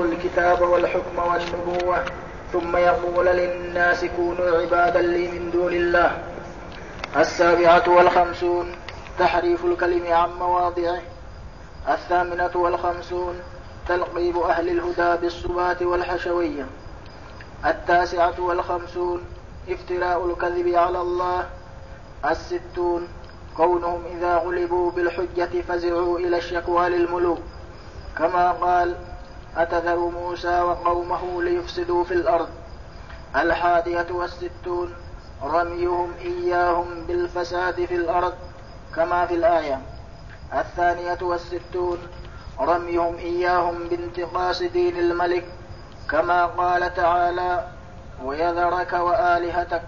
الله الكتاب والحكم والنبوة ثم يقول للناس كونوا عبادا لي من دون الله. السابعة والخمسون تحريف الكلم عن مواضعه. الثامنة والخمسون تلقيب أهل الهدى بالصبات والحشوية. التاسعة والخمسون افتراء الكذب على الله. الستون كونهم إذا غلبوا بالحجة فزعوا إلى الشكوى للملوك. كما قال أتذر موسى وقومه ليفسدوا في الأرض؟ الحادية والستون رميهم إياهم بالفساد في الأرض كما في الآية. الثانية والستون رميهم إياهم بانتقاص دين الملك كما قال تعالى ويذرك وآلهتك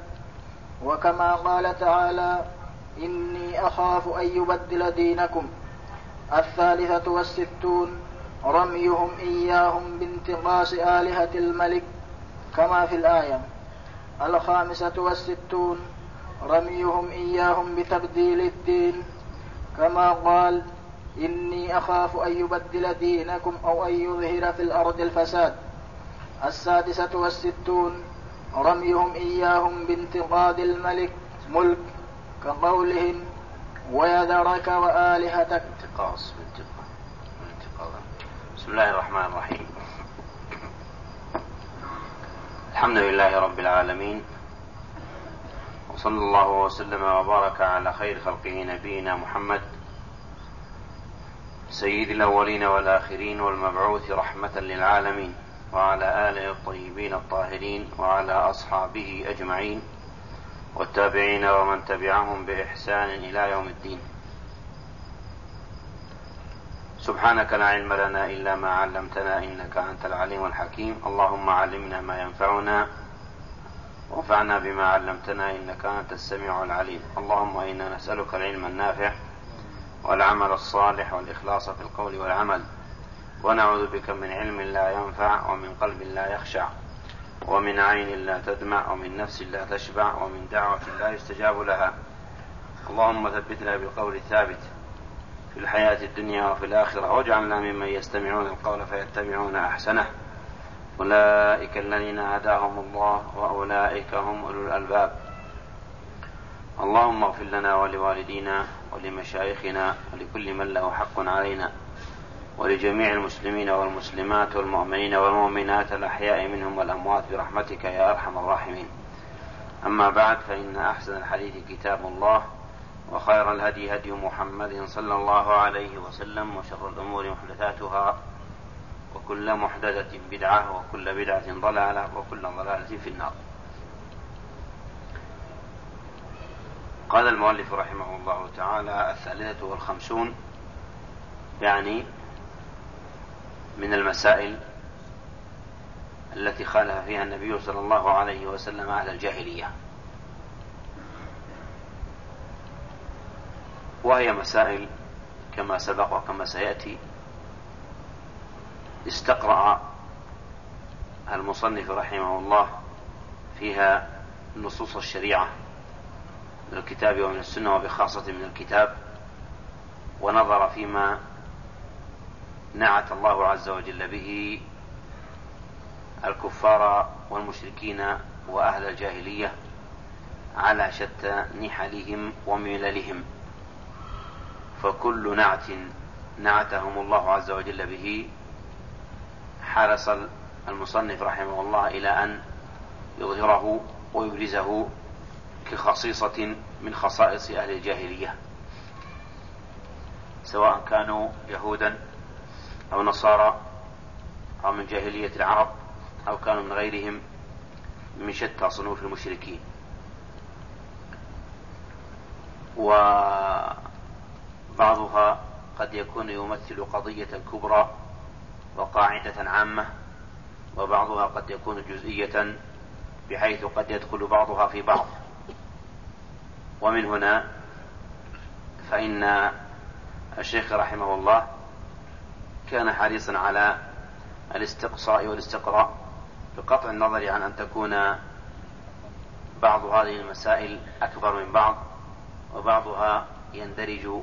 وكما قال تعالى إني أخاف أن يبدل دينكم الثالثة والستون رميهم إياهم بانتقاص آلهة الملك كما في الآية الخامسة والستون رميهم إياهم بتبديل الدين كما قال إني أخاف أن يبدل دينكم أو أن يظهر في الأرض الفساد. السادسة والستون رميهم إياهم بانتقاد الملك ملك كقولهم ويذرك وآلهتك انتقاص بسم الله الرحمن الرحيم. الحمد لله رب العالمين. وصلى الله وسلم وبارك على خير خلقه نبينا محمد. سيد الأولين والآخرين والمبعوث رحمة للعالمين. وعلى آله الطيبين الطاهرين وعلى أصحابه أجمعين. والتابعين ومن تبعهم بإحسان إلى يوم الدين. سبحانك لا علم لنا إلا ما علمتنا إنك أنت العليم الحكيم. اللهم علمنا ما ينفعنا وانفعنا بما علمتنا إنك أنت السميع العليم. اللهم إنا نسألك العلم النافع والعمل الصالح والإخلاص في القول والعمل. ونعوذ بك من علم لا ينفع ومن قلب لا يخشع ومن عين لا تدمع ومن نفس لا تشبع ومن دعوة لا يستجاب لها. اللهم ثبتنا بالقول الثابت في الحياة الدنيا وفي الآخرة. واجعلنا ممن يستمعون القول فيتبعون أحسنه. أولئك الذين هداهم الله وأولئك هم أولو الألباب. اللهم اغفر لنا ولوالدينا ولمشايخنا ولكل من له حق علينا ولجميع المسلمين والمسلمات والمؤمنين والمؤمنات الأحياء منهم والأموات برحمتك يا أرحم الراحمين. أما بعد فإن أحسن الحديث كتاب الله. وخير الهدي هدي محمد صلى الله عليه وسلم وشر الأمور محدثاتها وكل محدثة بدعة وكل بدعة ضلالة وكل ضلالة في النار. قال المؤلف رحمه الله تعالى الثالثة والخمسون يعني من المسائل التي خالف فيها النبي صلى الله عليه وسلم أهل الجاهلية. وهي مسائل كما سبق وكما سيأتي. استقرأ المصنف رحمه الله فيها نصوص الشريعة من الكتاب ومن السنة وبخاصة من الكتاب ونظر فيما نعت الله عز وجل به الكفار والمشركين وأهل الجاهلية على شتى نحلهم ومللهم. فكل نعت نعتهم الله عز وجل به. حرص المصنف رحمه الله إلى أن يظهره ويبرزه كخصيصة من خصائص أهل الجاهلية سواء كانوا يهودا أو نصارى أو من جاهلية العرب أو كانوا من غيرهم من شتى صنوف المشركين. وبعضها قد يكون يمثل قضية كبرى وقاعدة عامة وبعضها قد يكون جزئية بحيث قد يدخل بعضها في بعض. ومن هنا فإن الشيخ رحمه الله كان حريصا على الاستقصاء والاستقراء بقطع النظر عن أن تكون بعض هذه المسائل أكبر من بعض وبعضها يندرج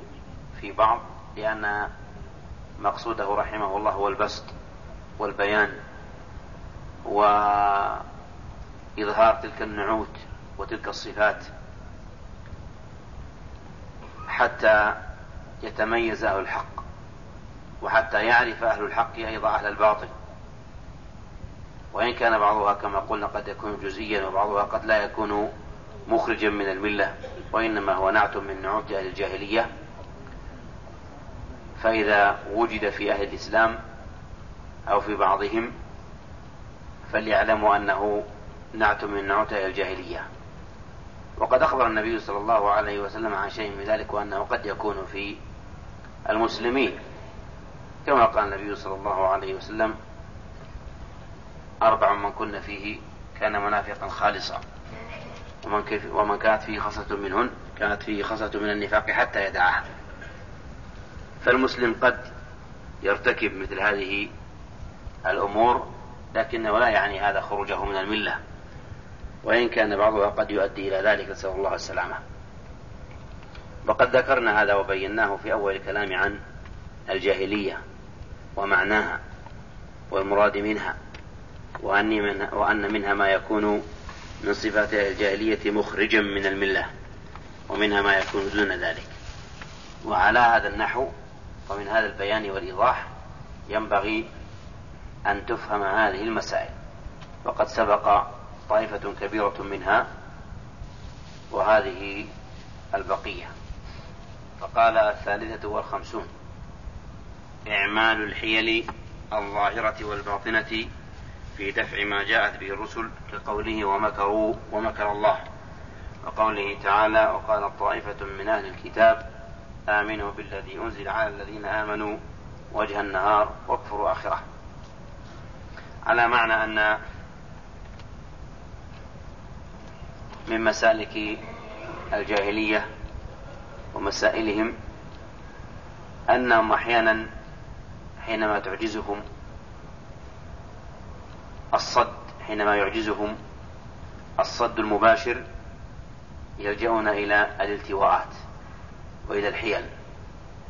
في بعض لأن مقصوده رحمه الله هو البسط والبيان وإظهار تلك النعوت وتلك الصفات حتى يتميز أهل الحق وحتى يعرف أهل الحق أيضا أهل الباطل. وإن كان بعضها كما قلنا قد يكون جزئيا وبعضها قد لا يكون مخرجا من الملة وإنما هو نعت من نعوت أهل الجاهلية. فإذا وجد في أهل الإسلام أو في بعضهم فليعلموا أنه نعت من أهل الجاهلية. وقد أخبر النبي صلى الله عليه وسلم عن شيء من ذلك وأنه قد يكون في المسلمين. كما قال النبي صلى الله عليه وسلم أربع من كن فيه كان منافقا خالصا. ومن, ومن كانت فيه خصلة منهن كانت فيه خصلة من النفاق حتى يدعها فالمسلم قد يرتكب مثل هذه الأمور لكنه لا يعني هذا خروجه من الملة. وإن كان بعضها قد يؤدي إلى ذلك نسأل الله السلامة. وقد ذكرنا هذا وبيناه في أول الكلام عن الجاهلية ومعناها والمراد منها وأن, من وأن منها ما يكون من صفات الجاهلية مخرجا من الملة ومنها ما يكون دون ذلك. وعلى هذا النحو ومن هذا البيان والإيضاح ينبغي أن تفهم هذه المسائل. وقد سبق طائفة كبيرة منها وهذه البقية. فقال الثالثة والخمسون إعمال الحيل الظاهرة والباطنة في دفع ما جاءت به الرسل كقوله ومكروا ومكر الله. وقوله تعالى وقال طائفة من أهل الكتاب آمنوا بالذي أنزل على الذين آمنوا وجه النهار واكفروا آخره. على معنى أن من مسالك الجاهلية ومسائلهم أنهم أحيانا حينما تعجزهم الصد حينما يعجزهم الصد المباشر يلجؤون إلى الالتواءات. وإلى الحيل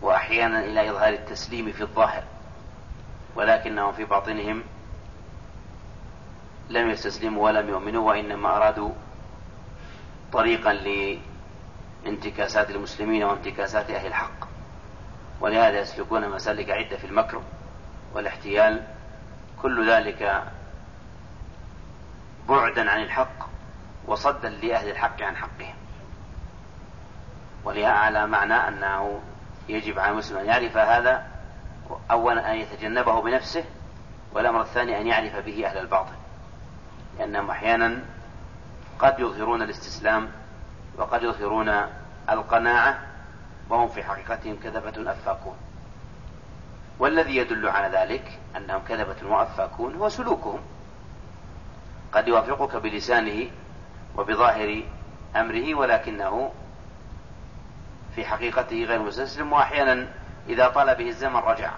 وأحيانا إلى إظهار التسليم في الظاهر ولكنهم في باطنهم لم يستسلموا ولم يؤمنوا وإنما أرادوا طريقا لانتكاسات المسلمين وانتكاسات أهل الحق. ولهذا يسلكون مسالك عدة في المكر والاحتيال كل ذلك بعدا عن الحق وصدا لأهل الحق عن حقهم. على معنى أنه يجب على المسلم أن يعرف هذا أولا أن يتجنبه بنفسه والأمر الثاني أن يعرف به أهل الباطل. لأنهم أحيانا قد يظهرون الاستسلام وقد يظهرون القناعة وهم في حقيقتهم كذبة أفاكون والذي يدل على ذلك أنهم كذبة وأفاكون هو سلوكهم. قد يوافقك بلسانه وبظاهر أمره ولكنه في حقيقته غير مستسلم وأحيانا إذا طال به الزمن رجع.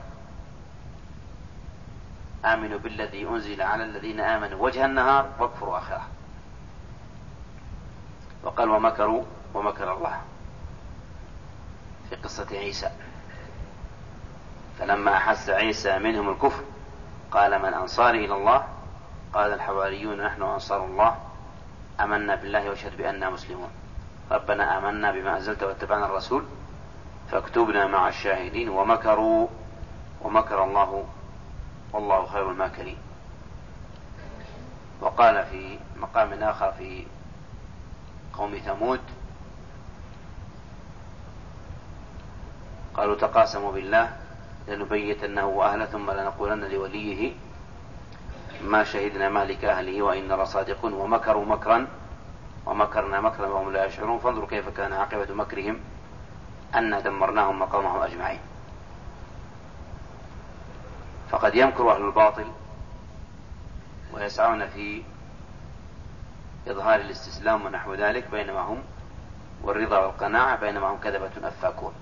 آمنوا بالذي أنزل على الذين آمنوا وجه النهار واكفروا آخره وقال ومكروا ومكر الله. في قصة عيسى. فلما أحس عيسى منهم الكفر قال من أنصاري إلى الله؟ قال الحواريون نحن أنصار الله. آمنا بالله وأشهد بأننا مسلمون. ربنا آمنا بما أنزلت واتبعنا الرسول فاكتبنا مع الشاهدين ومكروا ومكر الله والله خير الماكرين. وقال في مقام آخر في قوم ثمود قالوا تقاسموا بالله لنبيتنه وأهله ثم لنقولن لوليه ما شهدنا مالك أهله وإنا لصادقون ومكروا مكرا ومكرنا مكرا وهم لا يشعرون. فانظروا كيف كان عاقبة مكرهم أنا دمرناهم وقومهم أجمعين. فقد يمكر أهل الباطل ويسعون في إظهار الاستسلام ونحو ذلك بينما هم والرضا والقناعة بينما هم كذبة أفاكون.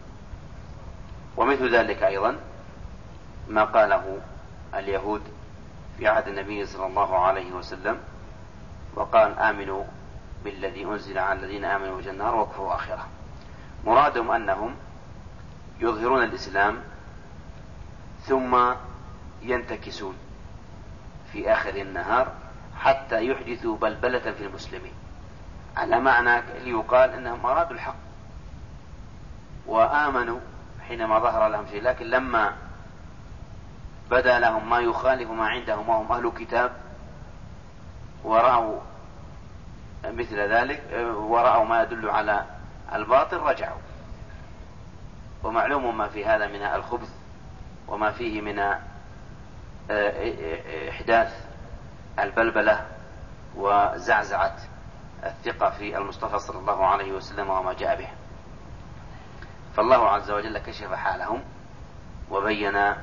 ومثل ذلك أيضا ما قاله اليهود في عهد النبي صلى الله عليه وسلم وقال آمنوا بالذي أنزل على الذين آمنوا وجه النار واكفروا آخره. مرادهم أنهم يظهرون الإسلام ثم ينتكسون في آخر النهار حتى يحدثوا بلبلة في المسلمين. على معنى ليقال أنهم أرادوا الحق وآمنوا حينما ظهر لهم شيء لكن لما بدا لهم ما يخالف ما عندهم وهم أهل كتاب ورأوا مثل ذلك ورأوا ما يدل على الباطل رجعوا. ومعلوم ما في هذا من الخبث وما فيه من آه، إحداث البلبلة وزعزعة الثقة في المصطفى صلى الله عليه وسلم وما جاء به. فالله عز وجل كشف حالهم وبين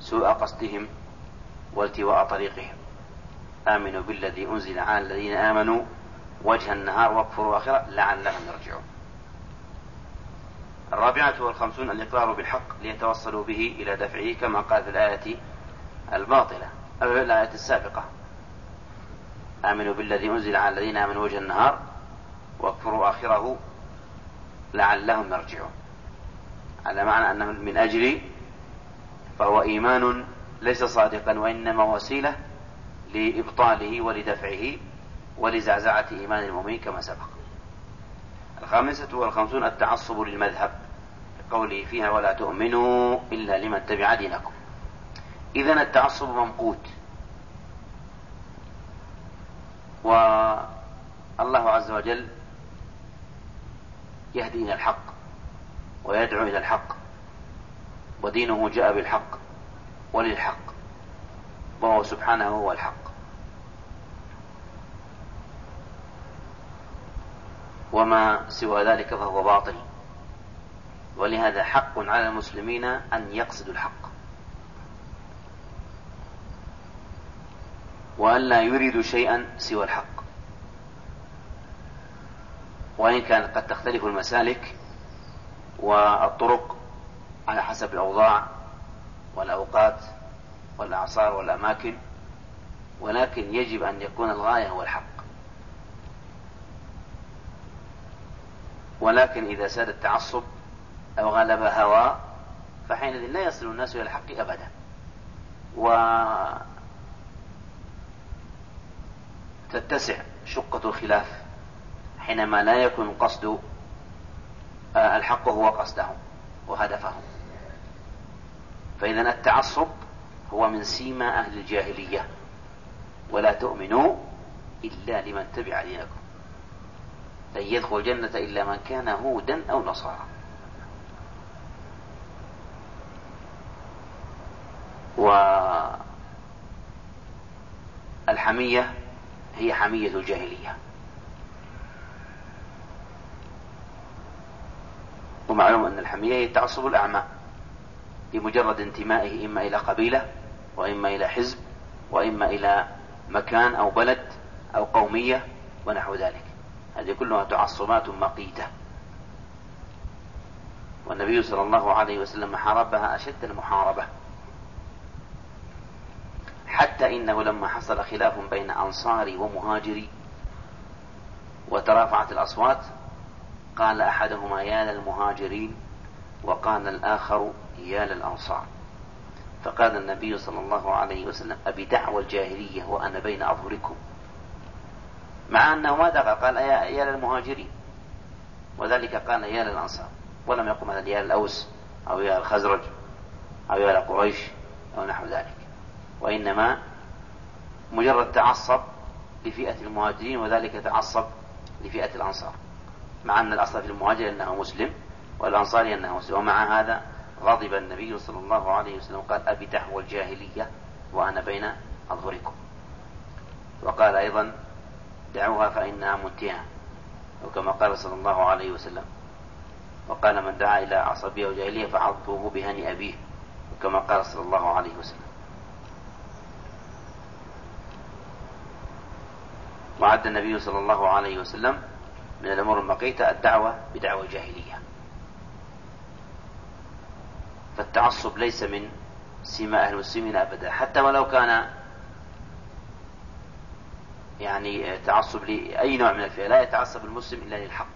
سوء قصدهم والتواء طريقهم. آمنوا بالذي أنزل على الذين آمنوا وجه النهار واكفروا آخرة لعلهم يرجعون. الرابعة والخمسون الإقرار بالحق ليتوصلوا به إلى دفعه كما قال في الآية الباطلة أو الآية السابقة. آمنوا بالذي أنزل على الذين آمنوا وجه النهار واكفروا آخره لعلهم يرجعون. على معنى أنه من أجل فهو إيمان ليس صادقا وإنما وسيلة لإبطاله ولدفعه ولزعزعة إيمان المؤمنين كما سبق. الخامسة والخمسون التعصب للمذهب قوله فيها ولا تؤمنوا إلا لمن تبع دينكم. إذا التعصب ممقوت والله عز وجل يهدي إلى الحق ويدعو إلى الحق ودينه جاء بالحق وللحق وهو سبحانه هو الحق. وما سوى ذلك فهو باطل. ولهذا حق على المسلمين أن يقصدوا الحق. وأن لا يريدوا شيئا سوى الحق. وإن كانت قد تختلف المسالك والطرق على حسب الأوضاع والأوقات والأعصار والأماكن ولكن يجب أن يكون الغاية هو الحق. ولكن إذا ساد التعصب أو غلب هوى فحينئذ لا يصل الناس إلى الحق أبدا. وتتسع شقة الخلاف حينما لا يكون قصد آه، الحق هو قصدهم وهدفهم. فإذا التعصب هو من سيما أهل الجاهلية. ولا تؤمنوا إلا لمن تبع دينكم. لن يدخل الجنة إلا من كان هودا أو نصارى. والحمية هي حمية الجاهلية. ومعلوم أن الحمية هي التعصب الأعمى بمجرد انتمائه إما إلى قبيلة وإما إلى حزب وإما إلى مكان أو بلد أو قومية ونحو ذلك. هذه كلها تعصبات مقيتة. والنبي صلى الله عليه وسلم حاربها أشد المحاربة. حتى إنه لما حصل خلاف بين أنصاري ومهاجري وترافعت الأصوات قال أحدهما يا للمهاجرين وقال الآخر يا للأنصار فقال النبي صلى الله عليه وسلم أبي دعوى الجاهلية وأنا بين أظهركم مع أنه ما دخل قال يا, للمهاجرين وذلك قال يا للأنصار ولم يقل مثلا يا للأوس أو يا الخزرج أو يا لقريش أو نحو ذلك. وإنما مجرد تعصب لفئة المهاجرين وذلك تعصب لفئة الأنصار. مع أن الأصل في المهاجر أنه مسلم والأنصاري أنه مسلم. ومع هذا غضب النبي صلى الله عليه وسلم قال أبي دعوى الجاهلية وأنا بين أظهركم. وقال أيضا دعوها فإنها منتهى وكما قال صلى الله عليه وسلم وقال من دعا إلى عصبية وجاهلية فعضوه بهني أبيه وكما قال صلى الله عليه وسلم. وعد النبي صلى الله عليه وسلم من الأمور المقيتة الدعوة بدعوة الجاهلية فالتعصب ليس من سماء أهل المسلمين أبدا حتى ولو كان يعني تعصب لأي نوع من الفئة لا يتعصب المسلم إلا للحق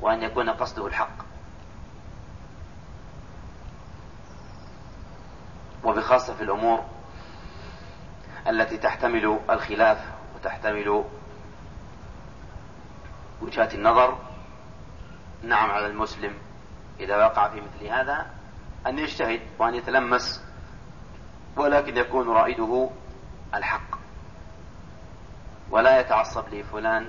وأن يكون قصده الحق. وبخاصة في الأمور التي تحتمل الخلاف وتحتمل وجهات النظر. نعم على المسلم إذا وقع في مثل هذا أن يجتهد وأن يتلمس ولكن يكون رائده الحق. ولا يتعصب لفلان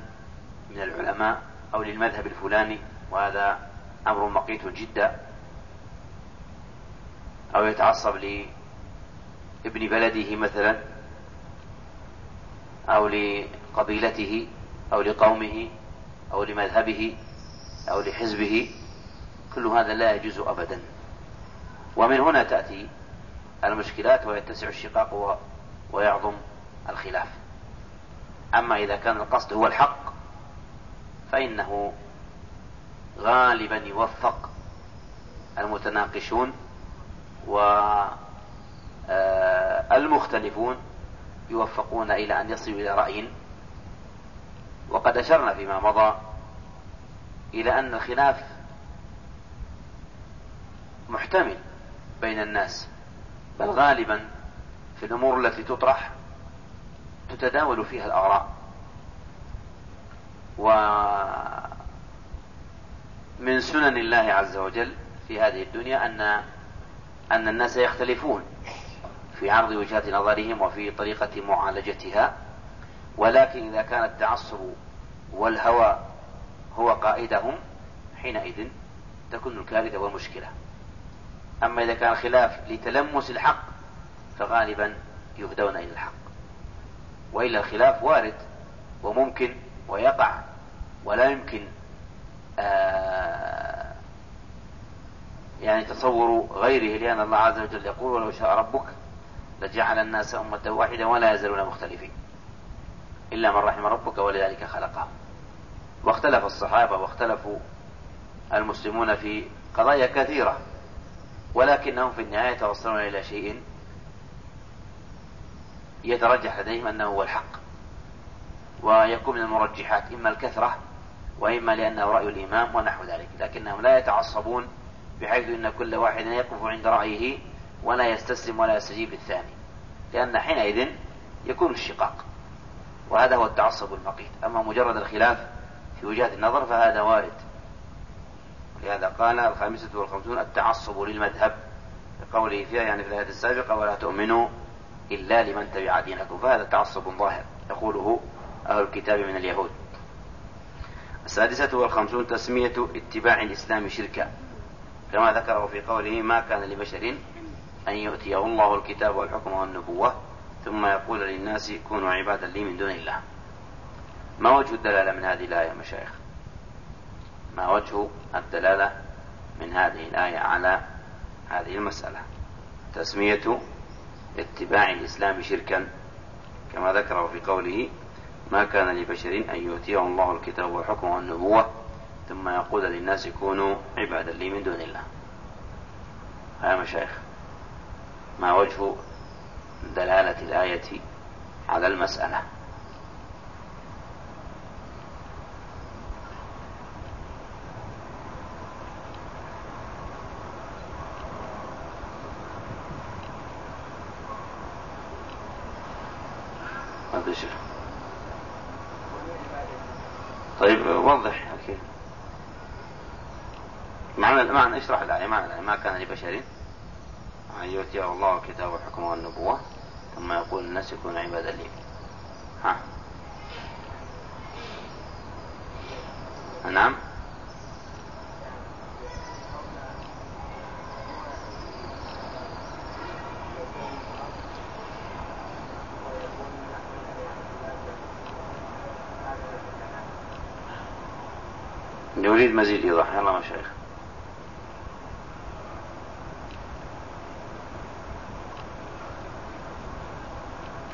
من العلماء أو للمذهب الفلاني وهذا أمر مقيت جدا. أو يتعصب لابن بلده مثلا أو لقبيلته أو لقومه أو لمذهبه أو لحزبه. كل هذا لا يجوز أبدا. ومن هنا تأتي المشكلات ويتسع الشقاق ويعظم الخلاف. أما إذا كان القصد هو الحق فإنه غالبا يوفق المتناقشون والمختلفون يوفقون إلى أن يصلوا إلى رأي. وقد أشرنا فيما مضى إلى أن الخلاف محتمل بين الناس بل غالبا في الأمور التي تطرح تتداول فيها الآراء ومن سنن الله عز وجل في هذه الدنيا أن أن الناس يختلفون في عرض وجهات نظرهم وفي طريقة معالجتها ولكن إذا كان التعصب والهوى هو قائدهم حينئذ تكون الكارثة والمشكلة. أما إذا كان خلاف لتلمس الحق فغالبا يهدون إلى الحق. وإلا الخلاف وارد وممكن ويقع ولا يمكن آه يعني تصور غيره لأن الله عز وجل يقول ولو شاء ربك لجعل الناس أمة واحدة ولا يزالون مختلفين إلا من رحم ربك ولذلك خلقهم. واختلف الصحابة واختلفوا المسلمون في قضايا كثيرة ولكنهم في النهاية توصلون إلى شيء يترجح لديهم أنه هو الحق. ويكون من المرجحات إما الكثرة وإما لأنه رأي الإمام ونحو ذلك. لكنهم لا يتعصبون بحيث أن كل واحد يقف عند رأيه ولا يستسلم ولا يستجيب للثاني. لأن حينئذ يكون الشقاق. وهذا هو التعصب المقيت. أما مجرد الخلاف في وجهات النظر فهذا وارد. لهذا قال الخامسة والخمسون التعصب للمذهب. بقوله فيها يعني في الآية السابقة ولا تؤمنوا إلا لمن تبع دينكم. فهذا تعصب ظاهر يقوله أهل الكتاب من اليهود. السادسة والخمسون تسمية اتباع الإسلام شركا. كما ذكره في قوله ما كان لبشر أن يؤتيه الله الكتاب والحكم والنبوة ثم يقول للناس كونوا عبادا لي من دون الله. ما وجه الدلالة من هذه الآية مشايخ؟ ما وجه الدلالة من هذه الآية على هذه المسألة؟ تسمية اتباع الإسلام شركا كما ذكره في قوله ما كان لبشر أن يؤتيه الله الكتاب والحكم والنبوة ثم يقول للناس كونوا عبادا لي من دون الله. يا مشايخ ما وجه دلالة الآية على المسألة؟ طيب وضح أكيد معنى معنى اشرح الآية معنى الآية ما كان لبشر. أن يؤتيه الله الكتاب والحكم والنبوة ثم يقول الناس يكون عبادا لي. ها؟ نعم. نريد مزيد إيضاح. يلا مشايخ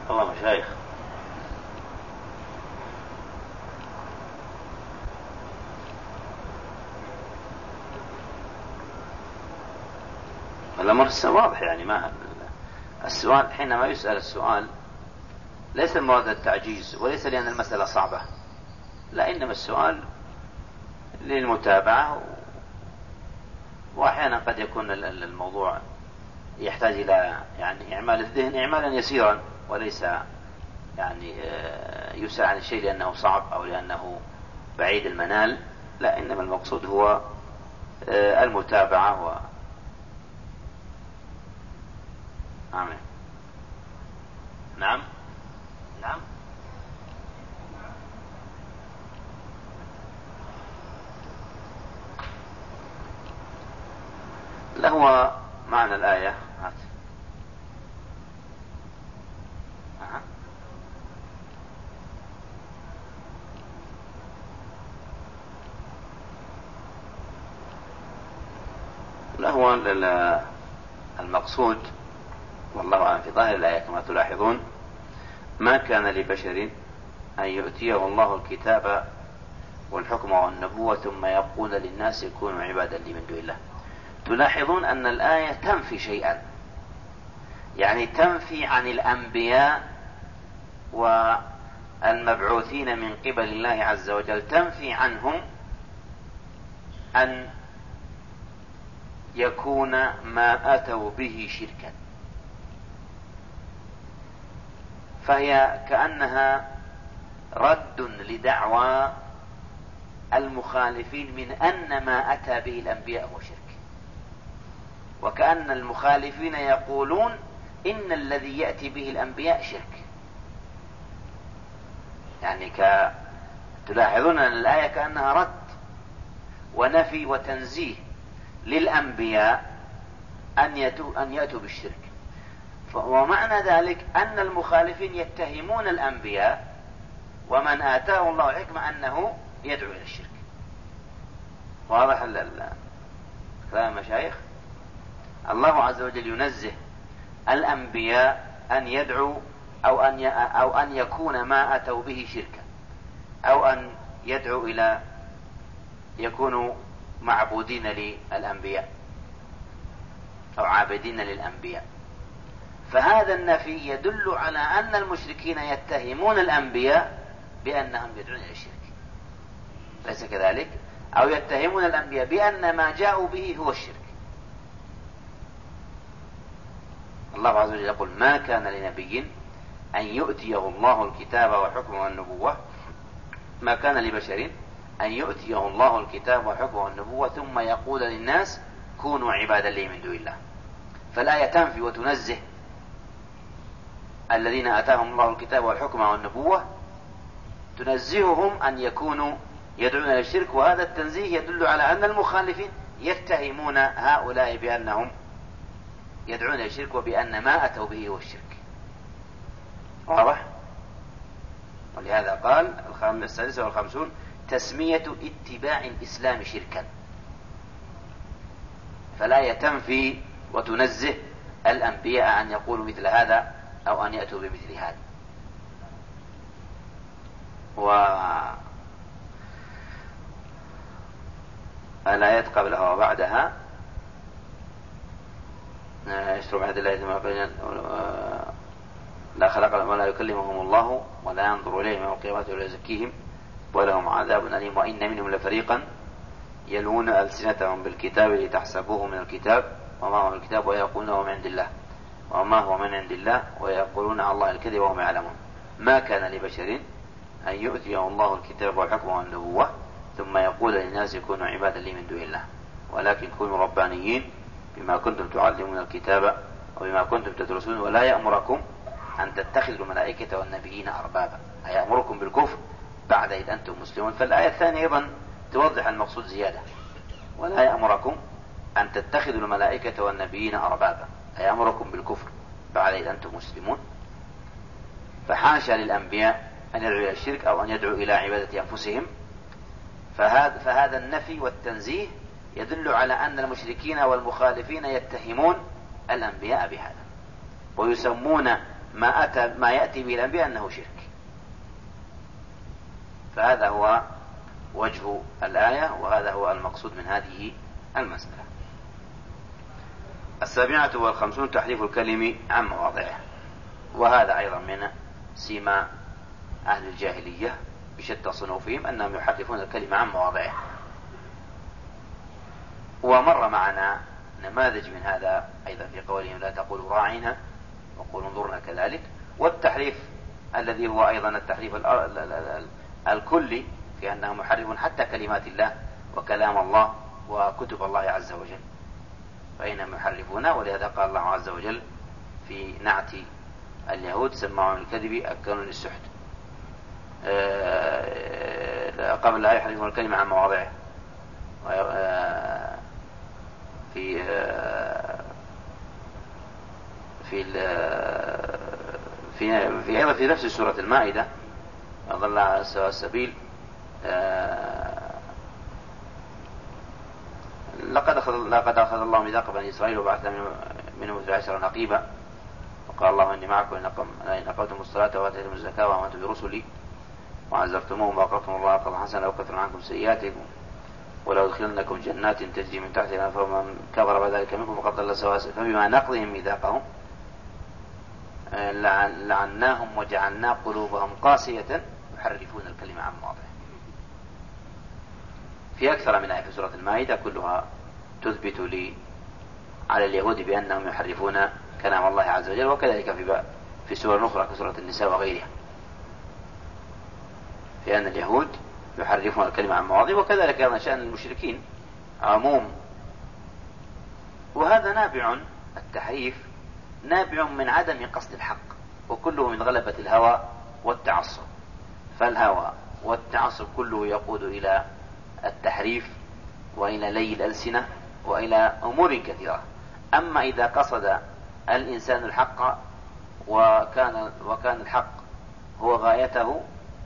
الله مشايخ الأمر واضح يعني ما السؤال حينما يسأل السؤال ليس المراد التعجيز وليس لأن المسألة صعبة لا إنما السؤال للمتابعة. وأحيانا قد يكون الموضوع يحتاج إلى يعني إعمال الذهن إعمالا يسيرا وليس يعني آه، يسأل عن الشيء لأنه صعب أو لأنه بعيد المنال لا إنما المقصود هو آه، المتابعة و آمين. نعم نعم. لا هو معنى الآية. هات. لا هو المقصود والله أعلم في ظاهر الآية كما تلاحظون ما كان لبشر أن يؤتيه الله الكتاب والحكم والنبوة ثم يقول للناس كونوا عبادا لي من دون الله. تلاحظون أن الآية تنفي شيئا. يعني تنفي عن الأنبياء والمبعوثين من قبل الله عز وجل. تنفي عنهم أن يكون ما أتوا به شركا. فهي كأنها رد لدعوى المخالفين من أن ما أتى به الأنبياء هو شرك. وكأن المخالفين يقولون إن الذي يأتي به الأنبياء شرك. يعني ك تلاحظون أن الآية كأنها رد ونفي وتنزيه للأنبياء أن يأتوا أن يأتوا بالشرك. ومعنى ذلك أن المخالفين يتهمون الأنبياء ومن آتاه الله الحكمة أنه يدعو إلى الشرك. واضح كلام المشايخ الله عز وجل ينزه الأنبياء أن يدعوا أو أن أو أن يكون ما أتوا به شركا. أو أن يدعوا إلى يكونوا معبودين للأنبياء أو عابدين للأنبياء. فهذا النفي يدل على أن المشركين يتهمون الأنبياء بأنهم يدعون إلى الشرك. ليس كذلك؟ أو يتهمون الأنبياء بأن ما جاءوا به هو الشرك. الله عز وجل يقول ما كان لنبي أن يؤتيه الله الكتاب والحكم والنبوة ما كان لبشر أن يؤتيه الله الكتاب والحكم والنبوة ثم يقول للناس كونوا عبادا لي من دون الله. فالآية تنفي وتنزه الذين آتاهم الله الكتاب والحكم والنبوة تنزههم أن يكونوا يدعون إلى الشرك وهذا التنزيه يدل على أن المخالفين يتهمون هؤلاء بأنهم يدعون إلى الشرك وبأن ما أتوا به هو الشرك. واضح؟ ولهذا قال السادسة والخمسون تسمية اتباع الإسلام شركا. فلا تنفي وتنزه الأنبياء أن يقولوا مثل هذا أو أن يأتوا بمثل هذا. و الآيات قبلها وبعدها؟ يشتروا بعهد الله ما بين لا خلق ولا يكلمهم الله ولا ينظر إليهم يوم القيامة ولا يزكيهم ولهم عذاب أليم. وإن منهم لفريقا يلون ألسنتهم بالكتاب لتحسبوه من الكتاب وما هو من الكتاب ويقولون هو من عند الله وما هو من عند الله ويقولون على الله الكذب وهم يعلمون. ما كان لبشر أن يؤتيه الله الكتاب والحكم والنبوة ثم يقول للناس كونوا عبادا لي من دون الله. ولكن كونوا ربانيين بما كنتم تعلمون الكتاب وبما كنتم تدرسون ولا يأمركم أن تتخذوا الملائكة والنبيين أربابا. أيأمركم بالكفر بعد إذ أنتم مسلمون؟ فالآية الثانية أيضا توضح المقصود زيادة. ولا يأمركم أن تتخذوا الملائكة والنبيين أربابا. أيأمركم بالكفر بعد إذ أنتم مسلمون؟ فحاشا للأنبياء أن يدعوا إلى الشرك أو أن يدعوا إلى عبادة أنفسهم. فهذا, فهذا النفي والتنزيه يدل على أن المشركين والمخالفين يتهمون الأنبياء بهذا ويسمون ما أتى ما يأتي به الأنبياء أنه شرك. فهذا هو وجه الآية وهذا هو المقصود من هذه المسألة. السابعة والخمسون تحريف الكلم عن مواضعه وهذا أيضا من سيما أهل الجاهلية بشتى صنوفهم أنهم يحرفون الكلمة عن مواضعه. ومر معنا نماذج من هذا أيضا في قولهم لا تقولوا راعنا وقولوا انظرنا كذلك. والتحريف الذي هو أيضا التحريف الكلي في أنهم يحرفون حتى كلمات الله وكلام الله وكتب الله عز وجل. فإنهم يحرفون ولهذا قال الله عز وجل في نعت اليهود سماعون الكذب أكلون للسحت. آه، قبل لا يحرفون الكلمة عن مواضعه. آه، في آه، في في في أيضا في نفس سورة المائدة أضل على سواء السبيل. لقد أخذ لقد أخذ الله ميثاق بني إسرائيل وبعث منهم اثني عشر نقيبا. وقال الله إني معكم إن أقمتم الصلاة وآتيتم الزكاة وآمنتم برسلي وعزرتموهم وأقرضتم الله قرضا حسنا لأكفر عنكم سيئاتكم. ولو أدخلنكم جنات تجري من تحتها الأنهار فمن كفر بذلك منكم فقد ضل سواء فبما نقضهم ميثاقهم آه، لعناهم وجعلنا قلوبهم قاسية. يحرفون الكلمة عن مواضعه. في أكثر من آية في سورة المائدة كلها تثبت لي على اليهود بأنهم يحرفون كلام الله عز وجل وكذلك في في سور أخرى كسورة النساء وغيرها. في أن اليهود يحرفون الكلمة عن مواضع وكذلك أيضا شأن المشركين عموم. وهذا نابع التحريف نابع من عدم قصد الحق وكله من غلبة الهوى والتعصب. فالهوى والتعصب كله يقود إلى التحريف وإلى لي الألسنة وإلى أمور كثيرة. أما إذا قصد الإنسان الحق وكان وكان الحق هو غايته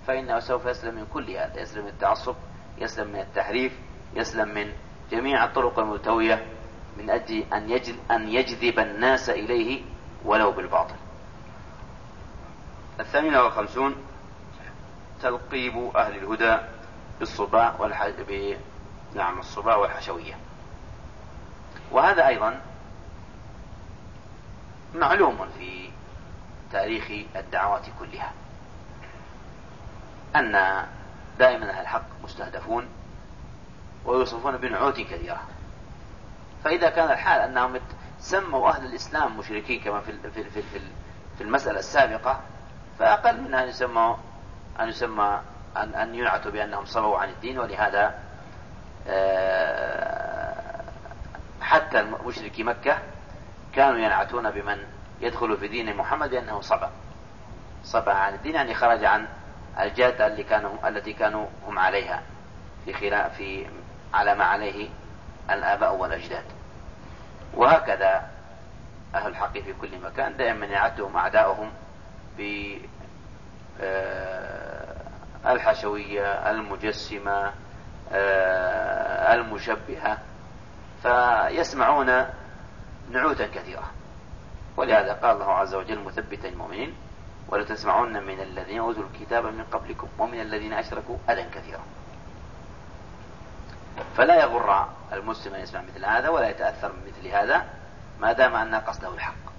فإنه سوف يسلم من كل هذا يسلم من التعصب يسلم من التحريف يسلم من جميع الطرق الملتوية من أجل أن يجذب, أن يجذب الناس إليه ولو بالباطل. الثامنة والخمسون تلقيب أهل الهدى بالصباع والح... ب... نعم الصباع والحشوية. وهذا أيضا معلوم في تاريخ الدعوات كلها. أن دائما أهل الحق مستهدفون ويوصفون بنعوت كثيرة فإذا كان الحال أنهم سموا أهل الإسلام مشركين كما في في في في المسألة السابقة فأقل من أن يسموا أن يسمى أن أن ينعتوا بأنهم صبوا عن الدين ولهذا آه، حتى مشركي مكة كانوا ينعتون بمن يدخل في دين محمد بأنه صبا. صبا عن الدين يعني خرج عن الجادة اللي كانوا التي كانوا هم عليها في خلاف في على ما عليه الآباء والأجداد. وهكذا أهل الحق في كل مكان. دائما يعدهم أعداؤهم ب آه، الحشوية المجسمة آه، المشبهة. فيسمعون نعوتا كثيرة. ولهذا قال الله عز وجل مثبتا المؤمنين ولتسمعن من الذين أوتوا الكتاب من قبلكم ومن الذين أشركوا أذى كثيرا. فلا يغر المسلم أن يسمع مثل هذا ولا يتأثر من مثل هذا ما دام أن قصده الحق.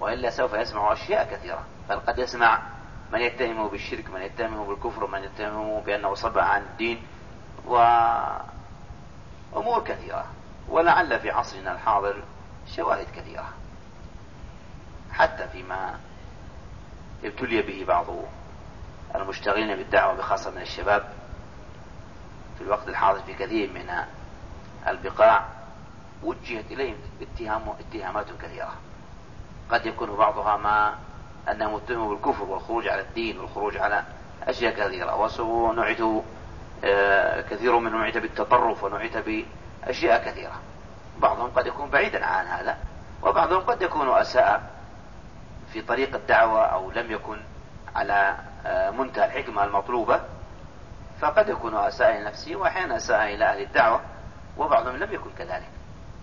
وإلا سوف يسمع أشياء كثيرة. بل قد يسمع من يتهمه بالشرك من يتهمه بالكفر من يتهمه بأنه صبع عن الدين وأمور كثيرة. ولعل في عصرنا الحاضر شواهد كثيرة. حتى فيما ابتلي به بعض المشتغلين بالدعوة بخاصة من الشباب في الوقت الحاضر في كثير من البقاع وجهت إليهم اتهام اتهامات كثيرة. قد يكون بعضها ما أنهم اتهموا بالكفر والخروج على الدين والخروج على أشياء كثيرة. ونعت آه، كثير منهم نعت بالتطرف ونعت بأشياء كثيرة. بعضهم قد يكون بعيدا عن هذا وبعضهم قد يكون أساء في طريق الدعوة أو لم يكن على آه، منتهى الحكمة المطلوبة فقد يكون أساء إلى نفسه وأحيانا أساء إلى أهل الدعوة وبعضهم لم يكن كذلك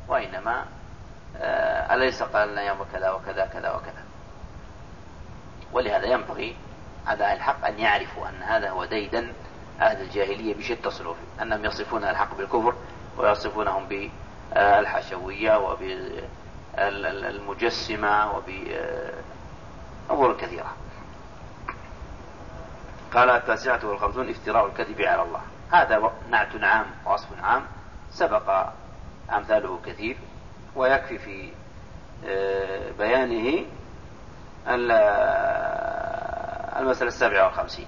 وإنما آه، أليس قال لنا يوم كذا وكذا كذا وكذا؟ ولهذا ينبغي على الحق أن يعرفوا أن هذا هو ديدا أهل الجاهلية بشتى تصرف أنهم يصفون الحق بالكفر ويصفونهم بالحشوية وبالمجسمة وب أمور كثيرة. قال التاسعة والخمسون افتراء الكذب على الله. هذا نعت عام ووصف عام. سبق أمثاله كثير. ويكفي في آه، بيانه المسألة السابعة والخمسين.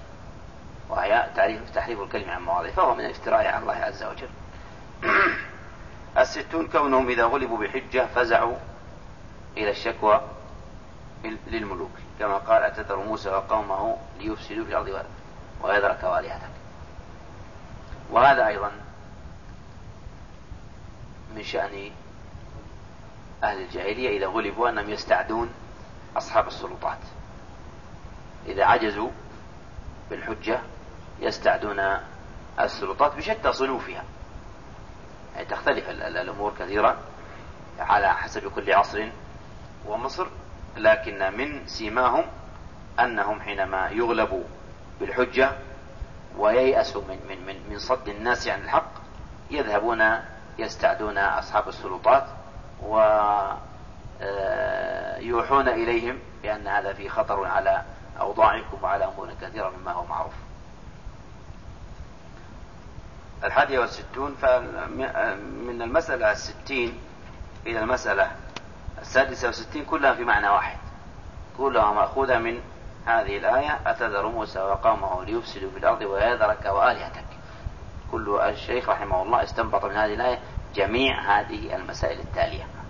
وهي تعريف تحريف الكلمة عن مواضعه فهو من الافتراء على الله عز وجل. الستون كونهم إذا غلبوا بحجة فزعوا إلى الشكوى للملوك كما قال أتذر موسى وقومه ليفسدوا في الأرض ويذرك والهتك. وهذا أيضا من شأن أهل الجاهلية إذا غلبوا أنهم يستعدون أصحاب السلطات. إذا عجزوا بالحجة يستعدون السلطات بشتى صنوفها. يعني تختلف الأمور كثيرا على حسب كل عصر ومصر. لكن من سيماهم أنهم حينما يغلبوا بالحجة وييأسوا من, من, من, من صد الناس عن الحق يذهبون يستعدون أصحاب السلطات ويوحون آه، إليهم بأن هذا في خطر على أوضاعكم وعلى أمور كثيرة مما هو معروف. الحادية والستون من المسألة الستين إلى المسألة السادسة والستين كلها في معنى واحد. كلها مأخوذة من هذه الآية أتذر موسى وقومه ليفسدوا في الأرض ويذرك وآلهتك. كل الشيخ رحمه الله استنبط من هذه الآية جميع هذه المسائل التالية.